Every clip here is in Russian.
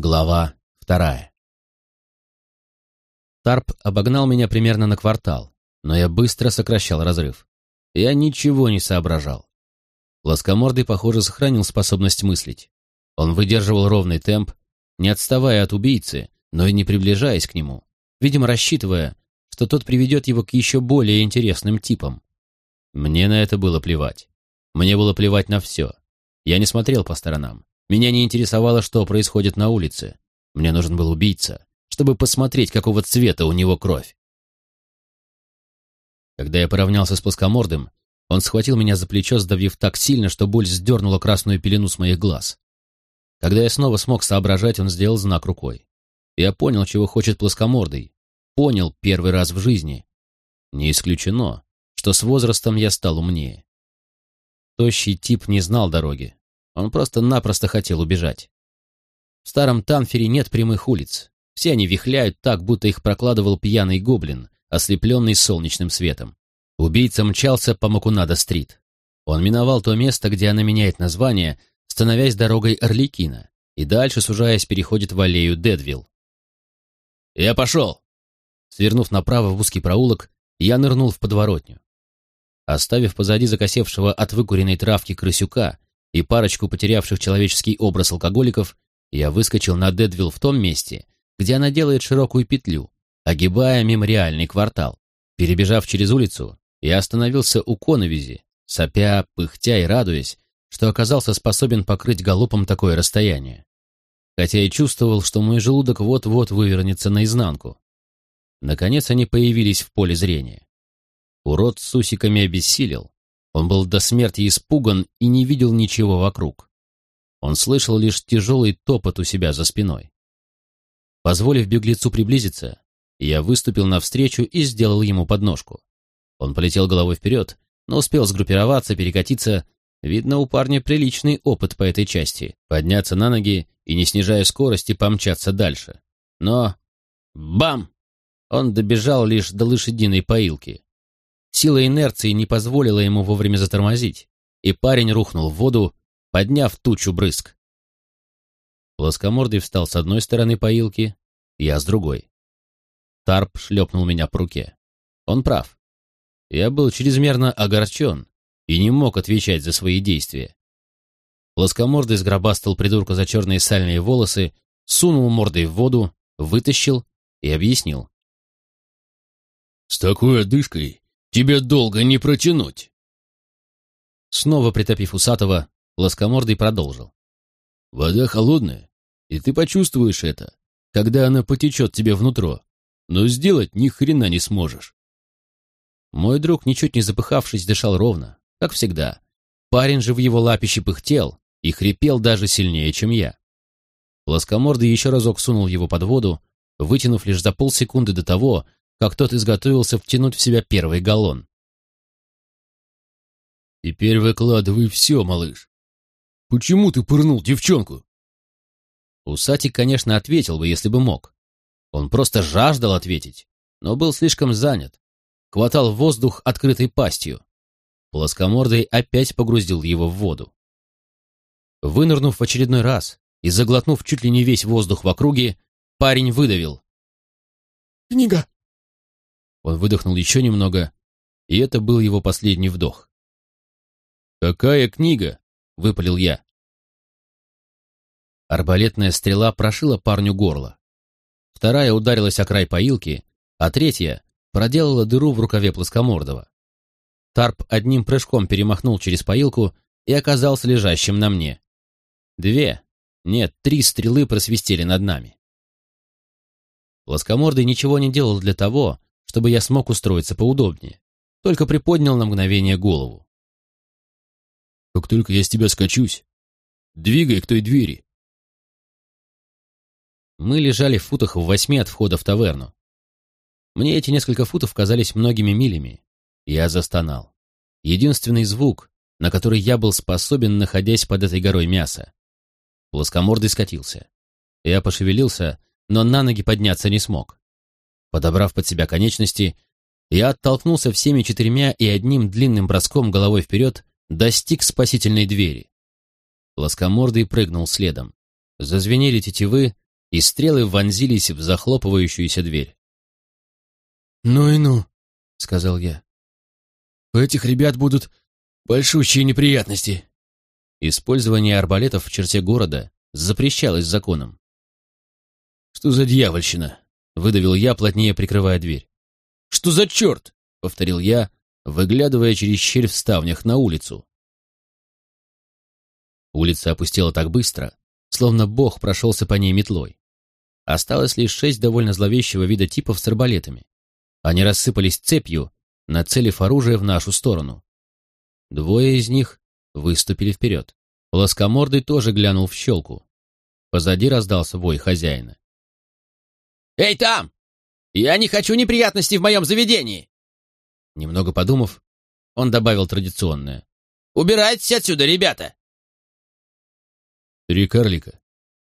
Глава вторая. Тарп обогнал меня примерно на квартал, но я быстро сокращал разрыв. Я ничего не соображал. Плоскомордый, похоже, сохранил способность мыслить. Он выдерживал ровный темп, не отставая от убийцы, но и не приближаясь к нему, видимо, рассчитывая, что тот приведет его к еще более интересным типам. Мне на это было плевать. Мне было плевать на все. Я не смотрел по сторонам. Меня не интересовало, что происходит на улице. Мне нужен был убийца, чтобы посмотреть, какого цвета у него кровь. Когда я поравнялся с плоскомордым, он схватил меня за плечо, сдавив так сильно, что боль сдернула красную пелену с моих глаз. Когда я снова смог соображать, он сделал знак рукой. Я понял, чего хочет плоскомордый. Понял первый раз в жизни. Не исключено, что с возрастом я стал умнее. Тощий тип не знал дороги. Он просто-напросто хотел убежать. В старом Танфере нет прямых улиц. Все они вихляют так, будто их прокладывал пьяный гоблин, ослепленный солнечным светом. Убийца мчался по Макунада-стрит. Он миновал то место, где она меняет название, становясь дорогой Орликина, и дальше, сужаясь, переходит в аллею Дедвилл. «Я пошел!» Свернув направо в узкий проулок, я нырнул в подворотню. Оставив позади закосевшего от выкуренной травки крысюка, и парочку потерявших человеческий образ алкоголиков, я выскочил на Дедвилл в том месте, где она делает широкую петлю, огибая мемориальный квартал. Перебежав через улицу, я остановился у коновизи, сопя, пыхтя и радуясь, что оказался способен покрыть галопом такое расстояние. Хотя и чувствовал, что мой желудок вот-вот вывернется наизнанку. Наконец они появились в поле зрения. Урод с усиками обессилел, он был до смерти испуган и не видел ничего вокруг. Он слышал лишь тяжелый топот у себя за спиной. Позволив беглецу приблизиться, я выступил навстречу и сделал ему подножку. Он полетел головой вперед, но успел сгруппироваться, перекатиться. Видно, у парня приличный опыт по этой части. Подняться на ноги и, не снижая скорости, помчаться дальше. Но... Бам! Он добежал лишь до лошадиной поилки. Сила инерции не позволила ему вовремя затормозить, и парень рухнул в воду, подняв тучу брызг. Плоскомордый встал с одной стороны поилки, я с другой. Тарп шлепнул меня по руке. Он прав. Я был чрезмерно огорчен и не мог отвечать за свои действия. Плоскомордый сгробастал придурка за черные сальные волосы, сунул мордой в воду, вытащил и объяснил. «С такой одышкой Тебе долго не протянуть. Снова притопив усатого, лоскомордый продолжил. Вода холодная, и ты почувствуешь это, когда она потечет тебе внутрь, но сделать ни хрена не сможешь. Мой друг, ничуть не запыхавшись, дышал ровно, как всегда. Парень же в его лапище пыхтел и хрипел даже сильнее, чем я. Плоскомордый еще разок сунул его под воду, вытянув лишь за полсекунды до того, как тот изготовился втянуть в себя первый галлон. «Теперь выкладывай все, малыш. Почему ты пырнул девчонку?» Усатик, конечно, ответил бы, если бы мог. Он просто жаждал ответить, но был слишком занят. Хватал воздух открытой пастью. Плоскомордый опять погрузил его в воду. Вынырнув в очередной раз и заглотнув чуть ли не весь воздух в округе, парень выдавил. «Книга!» Он выдохнул еще немного, и это был его последний вдох. «Какая книга?» — выпалил я. Арбалетная стрела прошила парню горло. Вторая ударилась о край поилки, а третья проделала дыру в рукаве плоскомордого. Тарп одним прыжком перемахнул через поилку и оказался лежащим на мне. Две, нет, три стрелы просвистели над нами. Плоскомордый ничего не делал для того, чтобы я смог устроиться поудобнее. Только приподнял на мгновение голову. «Как только я с тебя скачусь, двигай к той двери». Мы лежали в футах в восьми от входа в таверну. Мне эти несколько футов казались многими милями. Я застонал. Единственный звук, на который я был способен, находясь под этой горой мяса. Плоскомордый скатился. Я пошевелился, но на ноги подняться не смог. Подобрав под себя конечности, я оттолкнулся всеми четырьмя и одним длинным броском головой вперед достиг спасительной двери. Плоскомордый прыгнул следом. Зазвенели тетивы, и стрелы вонзились в захлопывающуюся дверь. «Ну и ну», — сказал я. «У этих ребят будут большущие неприятности». Использование арбалетов в черте города запрещалось законом. «Что за дьявольщина?» — выдавил я, плотнее прикрывая дверь. «Что за черт?» — повторил я, выглядывая через щель в ставнях на улицу. Улица опустела так быстро, словно бог прошелся по ней метлой. Осталось лишь шесть довольно зловещего вида типов с арбалетами. Они рассыпались цепью, нацелив оружие в нашу сторону. Двое из них выступили вперед. Плоскомордый тоже глянул в щелку. Позади раздался вой хозяина. «Эй, там! Я не хочу неприятностей в моем заведении!» Немного подумав, он добавил традиционное. «Убирайтесь отсюда, ребята!» Три карлика,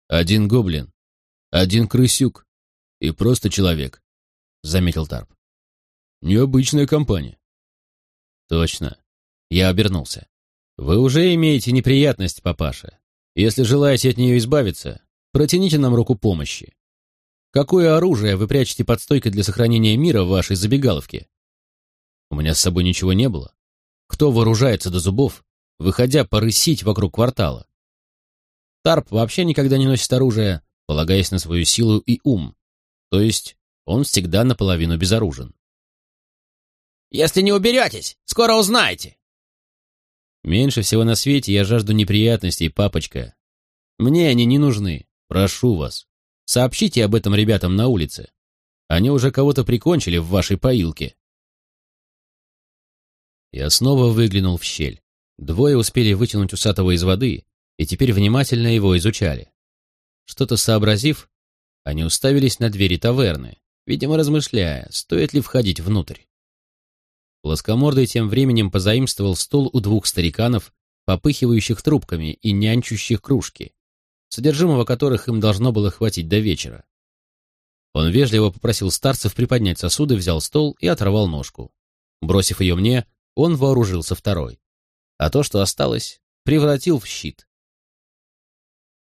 один гоблин, один крысюк и просто человек, — заметил Тарп. Необычная компания. Точно. Я обернулся. Вы уже имеете неприятность, папаша. Если желаете от нее избавиться, протяните нам руку помощи. Какое оружие вы прячете под стойкой для сохранения мира в вашей забегаловке? У меня с собой ничего не было. Кто вооружается до зубов, выходя порысить вокруг квартала? Тарп вообще никогда не носит оружие, полагаясь на свою силу и ум. То есть он всегда наполовину безоружен. «Если не уберетесь, скоро узнаете!» «Меньше всего на свете я жажду неприятностей, папочка. Мне они не нужны, прошу вас. Сообщите об этом ребятам на улице. Они уже кого-то прикончили в вашей поилке». Я снова выглянул в щель. Двое успели вытянуть усатого из воды, и теперь внимательно его изучали. Что-то сообразив, они уставились на двери таверны, видимо, размышляя, стоит ли входить внутрь. Плоскомордый тем временем позаимствовал стол у двух стариканов, попыхивающих трубками и нянчущих кружки, содержимого которых им должно было хватить до вечера. Он вежливо попросил старцев приподнять сосуды, взял стол и оторвал ножку. Бросив ее мне, он вооружился второй. А то, что осталось, превратил в щит.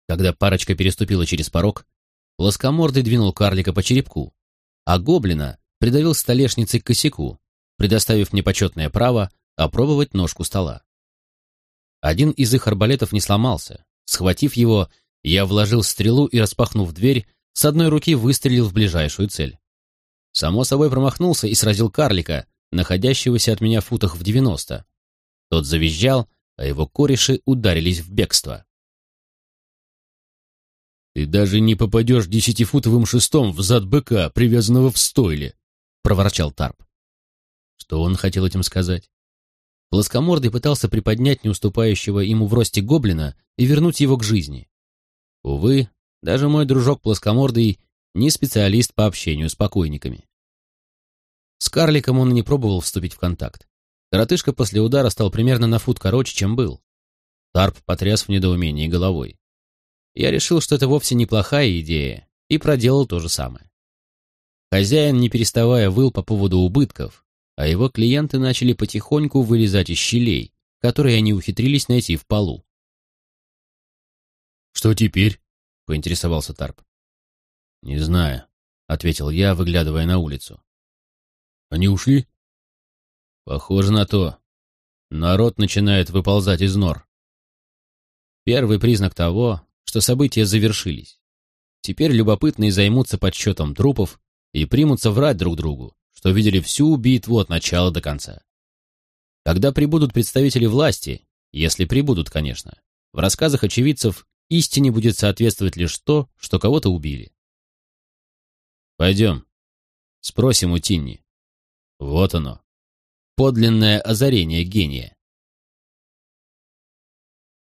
Когда парочка переступила через порог, плоскомордый двинул карлика по черепку, а гоблина придавил столешницей к косяку, предоставив мне почетное право опробовать ножку стола. Один из их арбалетов не сломался. Схватив его, я вложил стрелу и, распахнув дверь, с одной руки выстрелил в ближайшую цель. Само собой промахнулся и сразил карлика, находящегося от меня в футах в девяносто. Тот завизжал, а его кореши ударились в бегство. «Ты даже не попадешь десятифутовым шестом в зад быка, привязанного в стойле», — проворчал Тарп. Что он хотел этим сказать? Плоскомордый пытался приподнять неуступающего ему в росте гоблина и вернуть его к жизни. Увы, даже мой дружок Плоскомордый не специалист по общению с покойниками. С карликом он и не пробовал вступить в контакт. Коротышка после удара стал примерно на фут короче, чем был. Тарп потряс в недоумении головой. Я решил, что это вовсе неплохая идея, и проделал то же самое. Хозяин, не переставая, выл по поводу убытков, а его клиенты начали потихоньку вылезать из щелей, которые они ухитрились найти в полу. «Что теперь?» — поинтересовался Тарп. «Не знаю», — ответил я, выглядывая на улицу. «Они ушли?» «Похоже на то. Народ начинает выползать из нор. Первый признак того, что события завершились. Теперь любопытные займутся подсчетом трупов и примутся врать друг другу, что видели всю битву от начала до конца. Когда прибудут представители власти, если прибудут, конечно, в рассказах очевидцев истине будет соответствовать лишь то, что кого-то убили. Пойдем. Спросим у Тинни. Вот оно. Подлинное озарение гения.